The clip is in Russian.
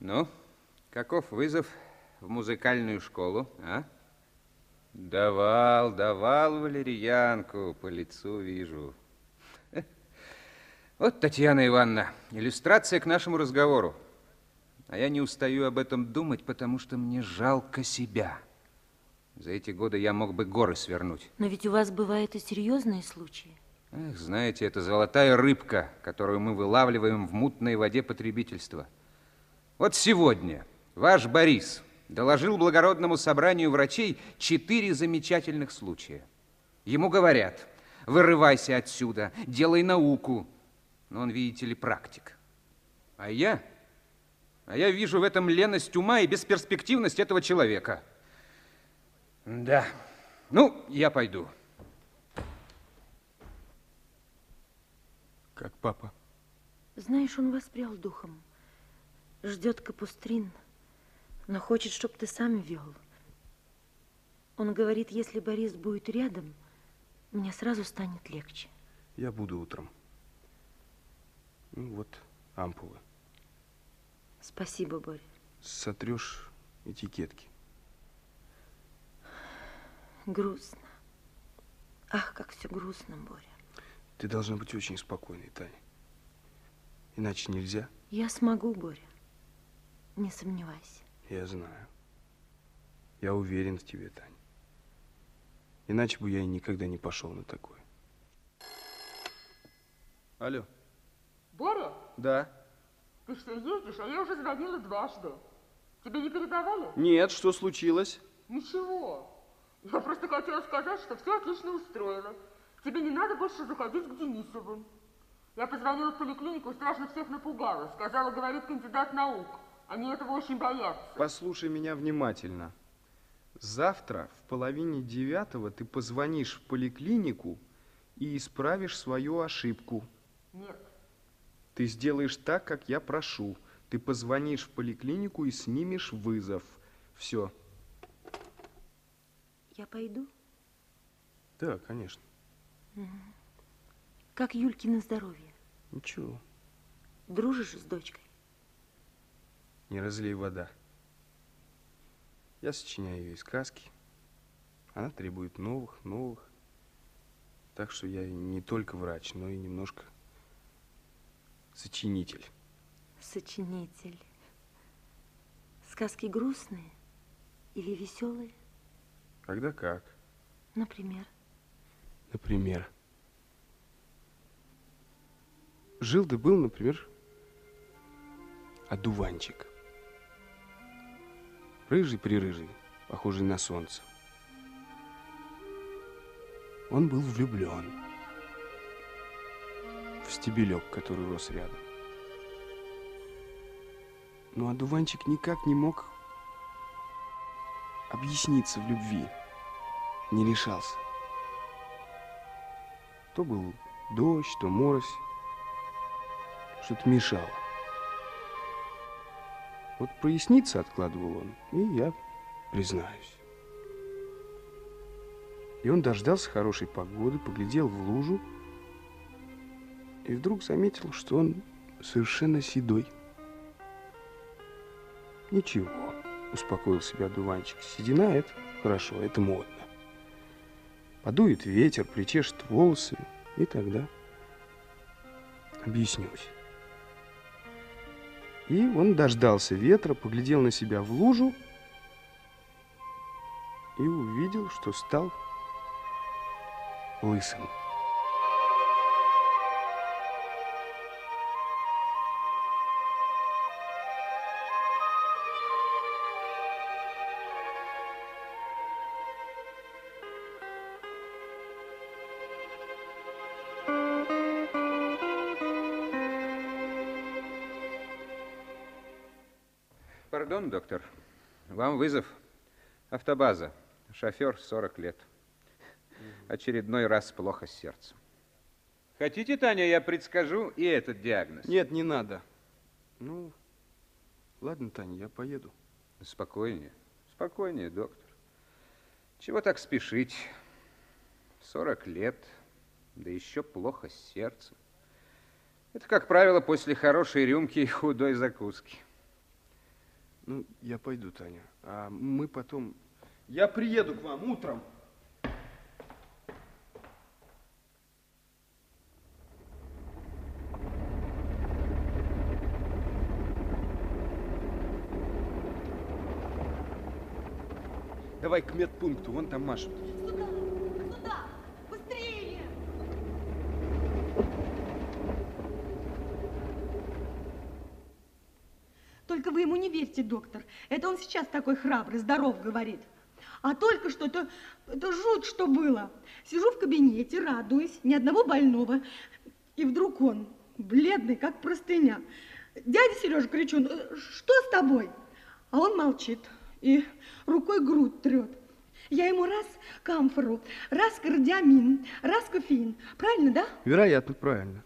Ну, каков вызов в музыкальную школу, а? Давал, давал валерьянку, по лицу вижу. Вот, Татьяна Ивановна, иллюстрация к нашему разговору. А я не устаю об этом думать, потому что мне жалко себя. За эти годы я мог бы горы свернуть. Но ведь у вас бывают и серьезные случаи. Эх, знаете, это золотая рыбка, которую мы вылавливаем в мутной воде потребительства. Вот сегодня ваш Борис доложил благородному собранию врачей четыре замечательных случая. Ему говорят, вырывайся отсюда, делай науку. Но он, видите ли, практик. А я... А я вижу в этом леность ума и бесперспективность этого человека. Да. Ну, я пойду. Как папа? Знаешь, он воспрял духом. Ждет капустрин, но хочет, чтоб ты сам вел. Он говорит, если Борис будет рядом, мне сразу станет легче. Я буду утром. Ну вот, ампулы. Спасибо, Боря. Сотрешь этикетки. Грустно. Ах, как все грустно, Боря. Ты должна быть очень спокойной, Таня. Иначе нельзя. Я смогу, Боря. Не сомневайся. Я знаю. Я уверен в тебе, Таня. Иначе бы я и никогда не пошел на такое. Алло. Боря, Да. ты что, ездишь? А я уже звонила дважды. Тебе не передавали? Нет, что случилось? Ничего. Я просто хотела сказать, что все отлично устроено. Тебе не надо больше заходить к Денисовым. Я позвонила в поликлинику, страшно всех напугала. Сказала, говорит кандидат наук. Они этого очень боятся. Послушай меня внимательно. Завтра в половине девятого ты позвонишь в поликлинику и исправишь свою ошибку. Нет. Ты сделаешь так, как я прошу. Ты позвонишь в поликлинику и снимешь вызов. Все. Я пойду? Да, конечно. Как Юлькино здоровье? Ничего. Дружишь с дочкой? Не разлей вода. Я сочиняю ей сказки. Она требует новых, новых. Так что я не только врач, но и немножко сочинитель. Сочинитель. Сказки грустные или веселые? Когда как. Например, Например. Жил да был, например, одуванчик. Рыжий-прирыжий, похожий на солнце. Он был влюблен в стебелек, который рос рядом. Но одуванчик никак не мог объясниться в любви, не решался. То был дождь, то морось. Что-то мешало. Вот проясниться откладывал он, и я признаюсь. И он дождался хорошей погоды, поглядел в лужу, и вдруг заметил, что он совершенно седой. Ничего, успокоил себя одуванчик. Седина — это хорошо, это модно. Подует ветер, причешет волосы, и тогда объяснюсь. И он дождался ветра, поглядел на себя в лужу и увидел, что стал лысым. Пардон, доктор. Вам вызов. Автобаза. Шофер 40 лет. Очередной раз плохо с сердцем. Хотите, Таня, я предскажу и этот диагноз? Нет, не надо. Ну, ладно, Таня, я поеду. Спокойнее. Спокойнее, доктор. Чего так спешить? 40 лет, да еще плохо с сердцем. Это, как правило, после хорошей рюмки и худой закуски. Ну, я пойду, Таня. А мы потом... Я приеду к вам утром. Давай к медпункту, вон там машут. Только вы ему не верьте, доктор. Это он сейчас такой храбрый, здоров, говорит. А только что, это, это жуть, что было. Сижу в кабинете, радуюсь, ни одного больного. И вдруг он, бледный, как простыня. Дядя Сережа, кричу, «Ну, что с тобой? А он молчит и рукой грудь трет. Я ему раз камфору, раз кардиамин, раз кофеин. Правильно, да? Вероятно, правильно.